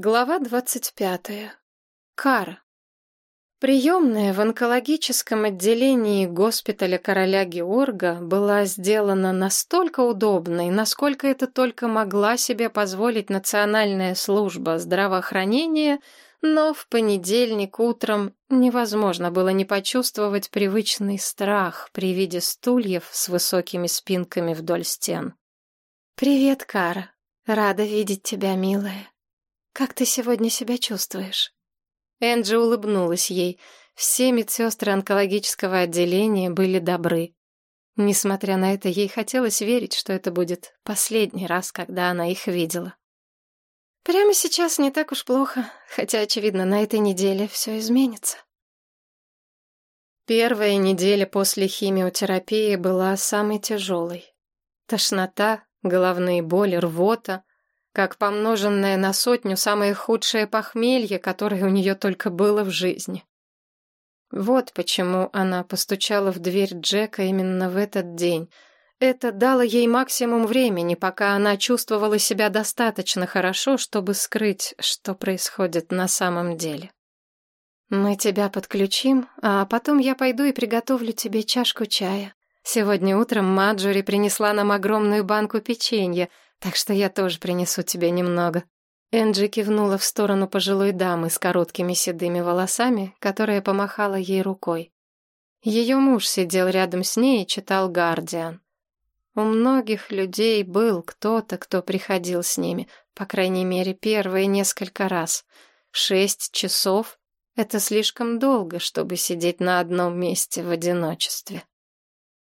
Глава двадцать пятая. Кара. Приемная в онкологическом отделении госпиталя короля Георга была сделана настолько удобной, насколько это только могла себе позволить Национальная служба здравоохранения, но в понедельник утром невозможно было не почувствовать привычный страх при виде стульев с высокими спинками вдоль стен. «Привет, Кара. Рада видеть тебя, милая», «Как ты сегодня себя чувствуешь?» Энджи улыбнулась ей. Все медсестры онкологического отделения были добры. Несмотря на это, ей хотелось верить, что это будет последний раз, когда она их видела. Прямо сейчас не так уж плохо, хотя, очевидно, на этой неделе все изменится. Первая неделя после химиотерапии была самой тяжелой. Тошнота, головные боли, рвота, как помноженное на сотню самое худшее похмелье, которое у нее только было в жизни. Вот почему она постучала в дверь Джека именно в этот день. Это дало ей максимум времени, пока она чувствовала себя достаточно хорошо, чтобы скрыть, что происходит на самом деле. «Мы тебя подключим, а потом я пойду и приготовлю тебе чашку чая. Сегодня утром Маджори принесла нам огромную банку печенья — так что я тоже принесу тебе немного». Энджи кивнула в сторону пожилой дамы с короткими седыми волосами, которая помахала ей рукой. Ее муж сидел рядом с ней и читал «Гардиан». У многих людей был кто-то, кто приходил с ними, по крайней мере, первые несколько раз. Шесть часов — это слишком долго, чтобы сидеть на одном месте в одиночестве.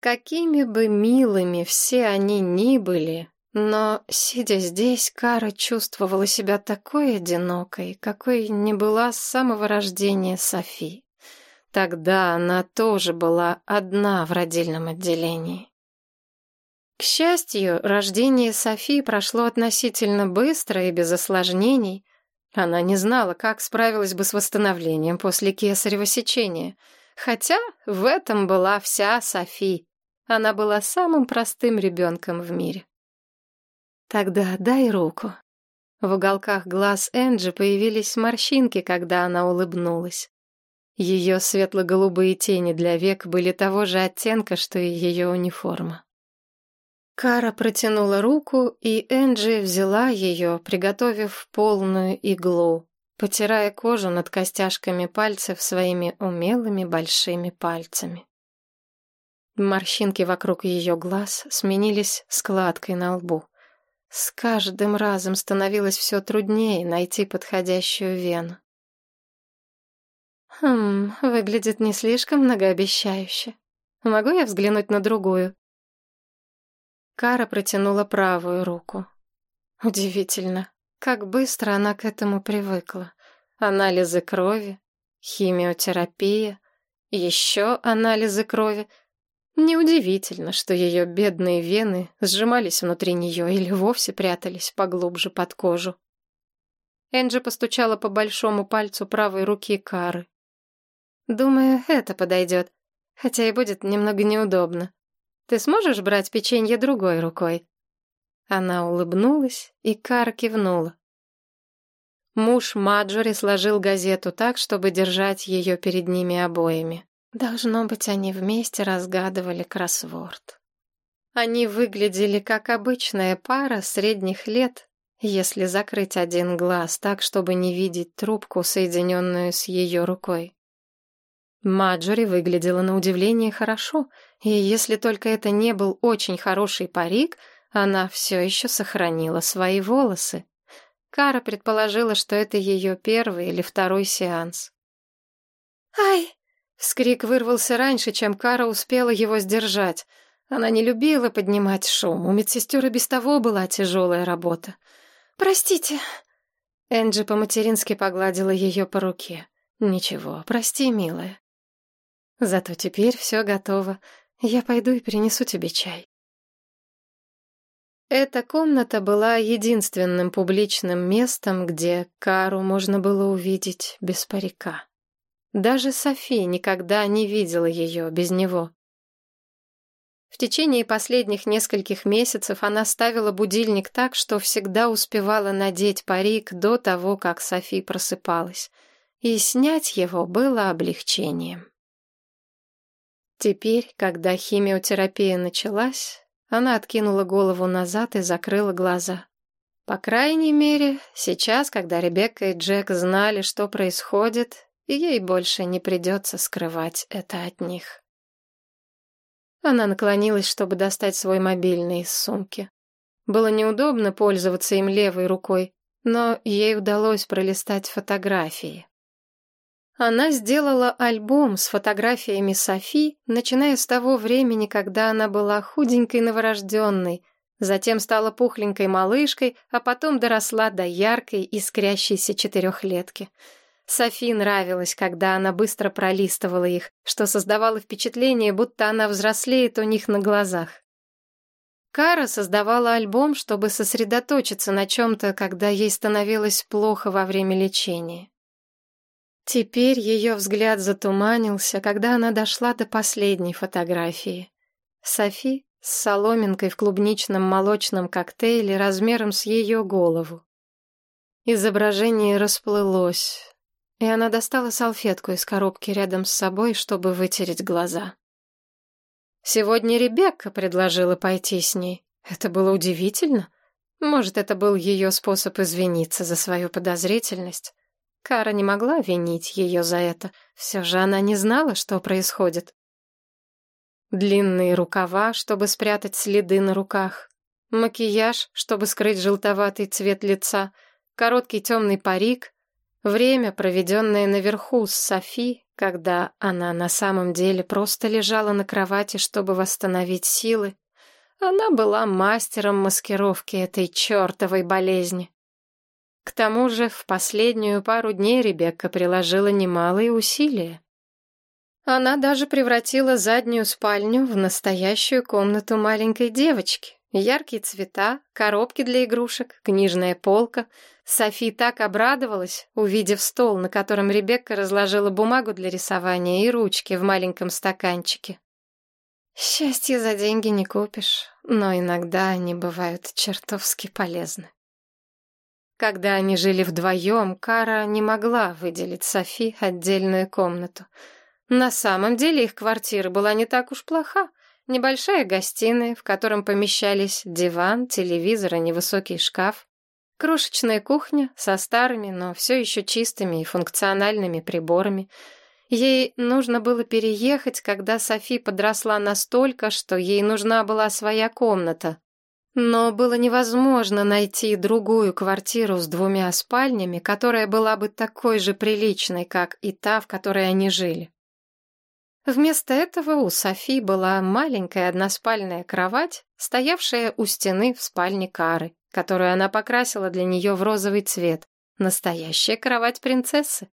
Какими бы милыми все они ни были, но, сидя здесь, Кара чувствовала себя такой одинокой, какой не была с самого рождения Софи. Тогда она тоже была одна в родильном отделении. К счастью, рождение Софи прошло относительно быстро и без осложнений. Она не знала, как справилась бы с восстановлением после кесарево сечения. Хотя в этом была вся Софи. Она была самым простым ребенком в мире. Тогда дай руку. В уголках глаз Энджи появились морщинки, когда она улыбнулась. Ее светло-голубые тени для век были того же оттенка, что и ее униформа. Кара протянула руку, и Энджи взяла ее, приготовив полную иглу, потирая кожу над костяшками пальцев своими умелыми большими пальцами. Морщинки вокруг ее глаз сменились складкой на лбу. С каждым разом становилось все труднее найти подходящую вену. Хм, выглядит не слишком многообещающе. Могу я взглянуть на другую? Кара протянула правую руку. Удивительно, как быстро она к этому привыкла. Анализы крови, химиотерапия, еще анализы крови — Неудивительно, что ее бедные вены сжимались внутри нее или вовсе прятались поглубже под кожу. Энджи постучала по большому пальцу правой руки Кары. «Думаю, это подойдет, хотя и будет немного неудобно. Ты сможешь брать печенье другой рукой?» Она улыбнулась, и Кара кивнула. Муж Маджори сложил газету так, чтобы держать ее перед ними обоими. Должно быть, они вместе разгадывали кроссворд. Они выглядели как обычная пара средних лет, если закрыть один глаз так, чтобы не видеть трубку, соединенную с ее рукой. Маджори выглядела на удивление хорошо, и если только это не был очень хороший парик, она все еще сохранила свои волосы. Кара предположила, что это ее первый или второй сеанс. «Ай!» Вскрик вырвался раньше, чем Кара успела его сдержать. Она не любила поднимать шум, у медсестер и без того была тяжелая работа. «Простите». Энджи по-матерински погладила ее по руке. «Ничего, прости, милая. Зато теперь все готово. Я пойду и принесу тебе чай». Эта комната была единственным публичным местом, где Кару можно было увидеть без парика. Даже Софи никогда не видела ее без него. В течение последних нескольких месяцев она ставила будильник так, что всегда успевала надеть парик до того, как Софи просыпалась. И снять его было облегчением. Теперь, когда химиотерапия началась, она откинула голову назад и закрыла глаза. По крайней мере, сейчас, когда Ребекка и Джек знали, что происходит, ей больше не придется скрывать это от них. Она наклонилась, чтобы достать свой мобильный из сумки. Было неудобно пользоваться им левой рукой, но ей удалось пролистать фотографии. Она сделала альбом с фотографиями Софи, начиная с того времени, когда она была худенькой новорожденной, затем стала пухленькой малышкой, а потом доросла до яркой, искрящейся четырехлетки — Софи нравилось, когда она быстро пролистывала их, что создавало впечатление, будто она взрослеет у них на глазах. Кара создавала альбом, чтобы сосредоточиться на чем-то, когда ей становилось плохо во время лечения. Теперь ее взгляд затуманился, когда она дошла до последней фотографии. Софи с соломинкой в клубничном молочном коктейле размером с ее голову. Изображение расплылось и она достала салфетку из коробки рядом с собой, чтобы вытереть глаза. Сегодня Ребекка предложила пойти с ней. Это было удивительно. Может, это был ее способ извиниться за свою подозрительность. Кара не могла винить ее за это. Все же она не знала, что происходит. Длинные рукава, чтобы спрятать следы на руках. Макияж, чтобы скрыть желтоватый цвет лица. Короткий темный парик. Время, проведенное наверху с Софи, когда она на самом деле просто лежала на кровати, чтобы восстановить силы, она была мастером маскировки этой чертовой болезни. К тому же в последнюю пару дней Ребекка приложила немалые усилия. Она даже превратила заднюю спальню в настоящую комнату маленькой девочки. Яркие цвета, коробки для игрушек, книжная полка — Софи так обрадовалась, увидев стол, на котором Ребекка разложила бумагу для рисования и ручки в маленьком стаканчике. Счастье за деньги не купишь, но иногда они бывают чертовски полезны. Когда они жили вдвоем, Кара не могла выделить Софи отдельную комнату. На самом деле их квартира была не так уж плоха. Небольшая гостиная, в котором помещались диван, телевизор и невысокий шкаф. Крошечная кухня со старыми, но все еще чистыми и функциональными приборами. Ей нужно было переехать, когда Софи подросла настолько, что ей нужна была своя комната. Но было невозможно найти другую квартиру с двумя спальнями, которая была бы такой же приличной, как и та, в которой они жили. Вместо этого у Софи была маленькая односпальная кровать, стоявшая у стены в спальне Кары которую она покрасила для нее в розовый цвет. Настоящая кровать принцессы.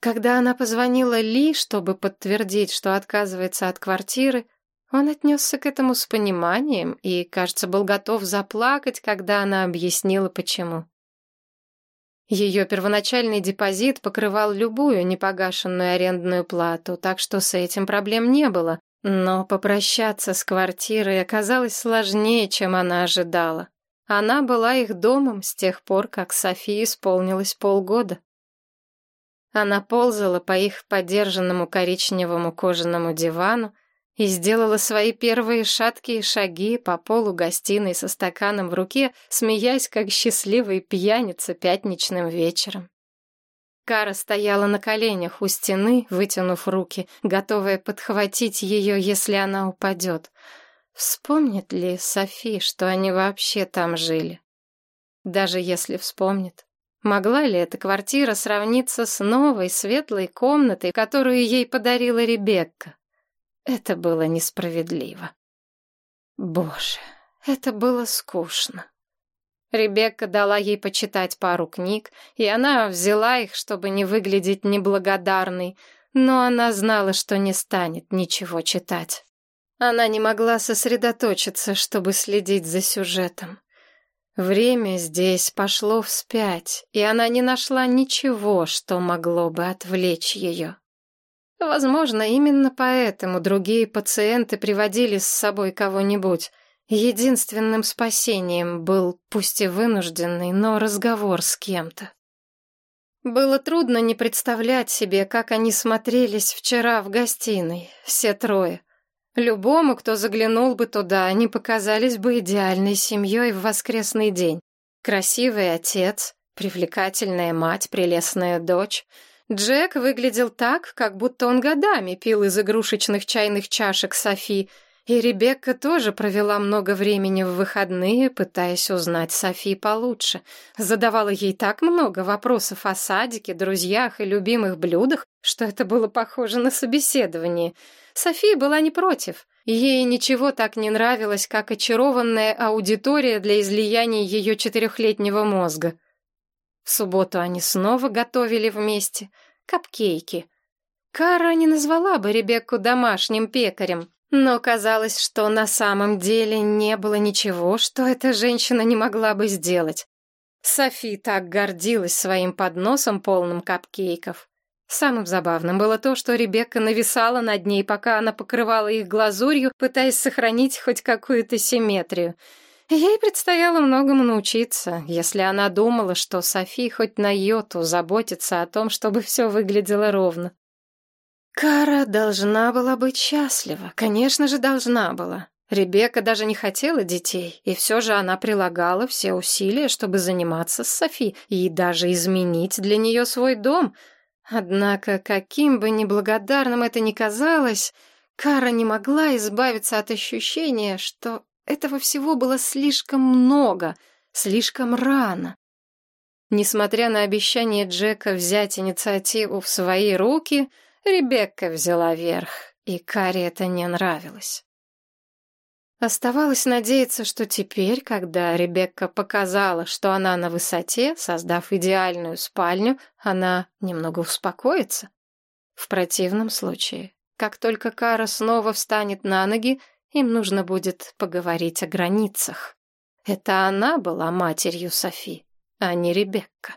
Когда она позвонила Ли, чтобы подтвердить, что отказывается от квартиры, он отнесся к этому с пониманием и, кажется, был готов заплакать, когда она объяснила, почему. Ее первоначальный депозит покрывал любую непогашенную арендную плату, так что с этим проблем не было, но попрощаться с квартирой оказалось сложнее, чем она ожидала. Она была их домом с тех пор, как Софии исполнилось полгода. Она ползала по их подержанному коричневому кожаному дивану и сделала свои первые шаткие шаги по полу гостиной со стаканом в руке, смеясь, как счастливый пьяница пятничным вечером. Кара стояла на коленях у стены, вытянув руки, готовая подхватить ее, если она упадет — Вспомнит ли Софи, что они вообще там жили? Даже если вспомнит, могла ли эта квартира сравниться с новой светлой комнатой, которую ей подарила Ребекка? Это было несправедливо. Боже, это было скучно. Ребекка дала ей почитать пару книг, и она взяла их, чтобы не выглядеть неблагодарной, но она знала, что не станет ничего читать. Она не могла сосредоточиться, чтобы следить за сюжетом. Время здесь пошло вспять, и она не нашла ничего, что могло бы отвлечь ее. Возможно, именно поэтому другие пациенты приводили с собой кого-нибудь. Единственным спасением был, пусть и вынужденный, но разговор с кем-то. Было трудно не представлять себе, как они смотрелись вчера в гостиной, все трое. Любому, кто заглянул бы туда, они показались бы идеальной семьей в воскресный день. Красивый отец, привлекательная мать, прелестная дочь. Джек выглядел так, как будто он годами пил из игрушечных чайных чашек Софи, и Ребекка тоже провела много времени в выходные, пытаясь узнать Софи получше. Задавала ей так много вопросов о садике, друзьях и любимых блюдах, что это было похоже на собеседование. Софи была не против. Ей ничего так не нравилось, как очарованная аудитория для излияния ее четырехлетнего мозга. Субботу они снова готовили вместе капкейки. Кара не назвала бы Ребекку домашним пекарем, но казалось, что на самом деле не было ничего, что эта женщина не могла бы сделать. Софи так гордилась своим подносом, полным капкейков. Самым забавным было то, что Ребекка нависала над ней, пока она покрывала их глазурью, пытаясь сохранить хоть какую-то симметрию. Ей предстояло многому научиться, если она думала, что Софи хоть на йоту заботится о том, чтобы все выглядело ровно. Кара должна была быть счастлива, конечно же, должна была. Ребекка даже не хотела детей, и все же она прилагала все усилия, чтобы заниматься с Софи и даже изменить для нее свой дом. Однако, каким бы неблагодарным это ни казалось, Кара не могла избавиться от ощущения, что этого всего было слишком много, слишком рано. Несмотря на обещание Джека взять инициативу в свои руки, Ребекка взяла верх, и Каре это не нравилось. Оставалось надеяться, что теперь, когда Ребекка показала, что она на высоте, создав идеальную спальню, она немного успокоится. В противном случае, как только Кара снова встанет на ноги, им нужно будет поговорить о границах. Это она была матерью Софи, а не Ребекка.